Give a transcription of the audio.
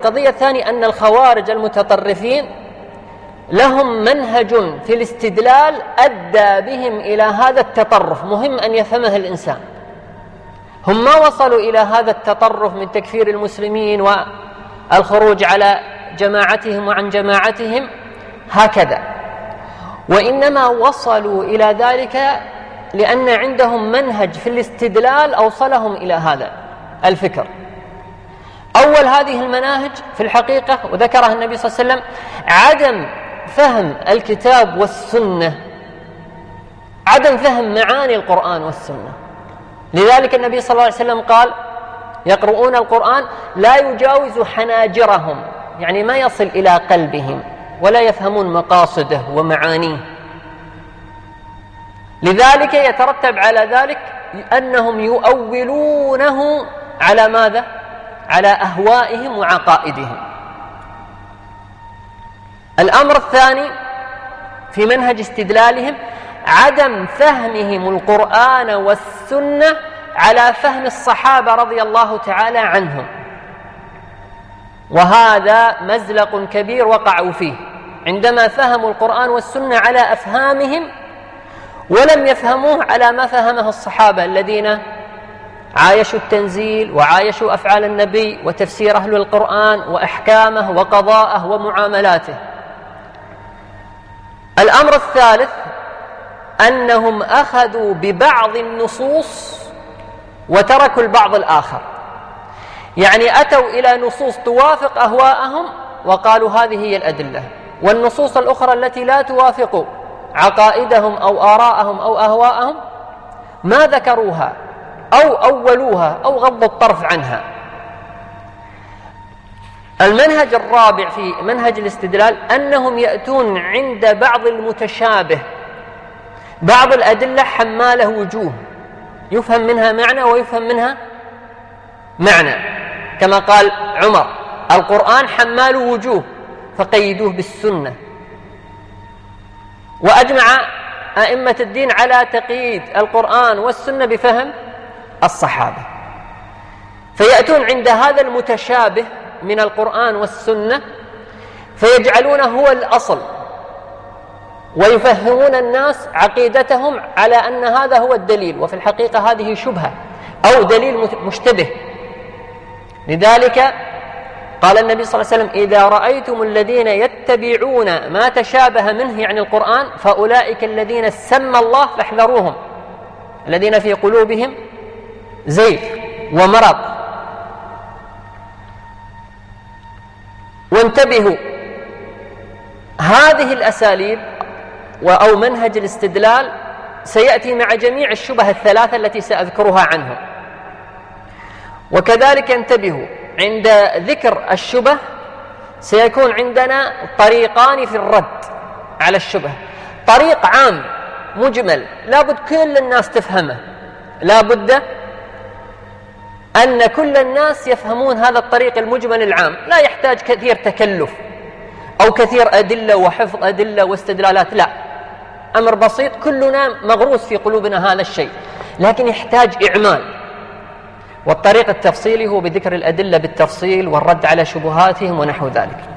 القضية الثانية أن الخوارج المتطرفين لهم منهج في الاستدلال أدى بهم إلى هذا التطرف. مهم أن يفهمه الإنسان. هم ما وصلوا إلى هذا التطرف من تكفير المسلمين والخروج على جماعتهم وعن جماعتهم؟ هكذا. وإنما وصلوا إلى ذلك لأن عندهم منهج في الاستدلال أوصلهم إلى هذا الفكر. أول هذه المناهج في الحقيقة وذكرها النبي صلى الله عليه وسلم عدم فهم الكتاب والسنة. عدم فهم معاني القرآن والسنة. لذلك النبي صلى الله عليه وسلم قال يقرؤون القرآن لا يجاوز حناجرهم يعني ما يصل إلى قلبهم ولا يفهمون مقاصده ومعانيه. لذلك يترتب على ذلك أنهم يؤولونه على ماذا؟ على أهوائهم وعقائدهم. الأمر الثاني في منهج استدلالهم عدم فهمهم القرآن والسنة على فهم الصحابة رضي الله تعالى عنهم. وهذا مزلق كبير وقعوا فيه. عندما فهموا القرآن والسنة على أفهامهم ولم يفهموه على ما فهمه الصحابة الذين عايشوا التنزيل وعايشوا أفعال النبي وتفسير أهل القرآن وأحكامه وقضاءه ومعاملاته. الأمر الثالث أنهم أخذوا ببعض النصوص وتركوا البعض الآخر. يعني أتوا إلى نصوص توافق أهواءهم وقالوا هذه هي الأدلة. والنصوص الأخرى التي لا توافق عقائدهم أو آراءهم أو أهواءهم ما ذكروها. أو أولوها أو غضوا الطرف عنها. المنهج الرابع في منهج الاستدلال أنهم يأتون عند بعض المتشابه. بعض الأدلة حمالة وجوه. يفهم منها معنى ويفهم منها معنى. كما قال عمر القرآن حمال وجوه فقيدوه بالسنة. وأجمع أئمة الدين على تقييد القرآن والسنة بفهم الصحابة. فيأتون عند هذا المتشابه من القرآن والسنة فيجعلونه هو الأصل ويفهمون الناس عقيدتهم على أن هذا هو الدليل وفي الحقيقة هذه شبهة أو دليل مشتبه. لذلك قال النبي صلى الله عليه وسلم إذا رأيتم الذين يتبعون ما تشابه منه يعني القرآن فأولئك الذين سمى الله فاحذروهم الذين في قلوبهم زيغ ومرض. وانتبهوا هذه الأساليب أو منهج الاستدلال سيأتي مع جميع الشبه الثلاثة التي سأذكرها عنهم. وكذلك انتبهوا عند ذكر الشبه سيكون عندنا طريقان في الرد على الشبه. طريق عام مجمل لابد كل الناس تفهمه. لابد أن كل الناس يفهمون هذا الطريق المجمل العام. لا يحتاج كثير تكلف أو كثير أدلة وحفظ أدلة واستدلالات لا. أمر بسيط كلنا مغروس في قلوبنا هذا الشيء. لكن يحتاج إعمال. والطريق التفصيلي هو بذكر الأدلة بالتفصيل والرد على شبهاتهم ونحو ذلك.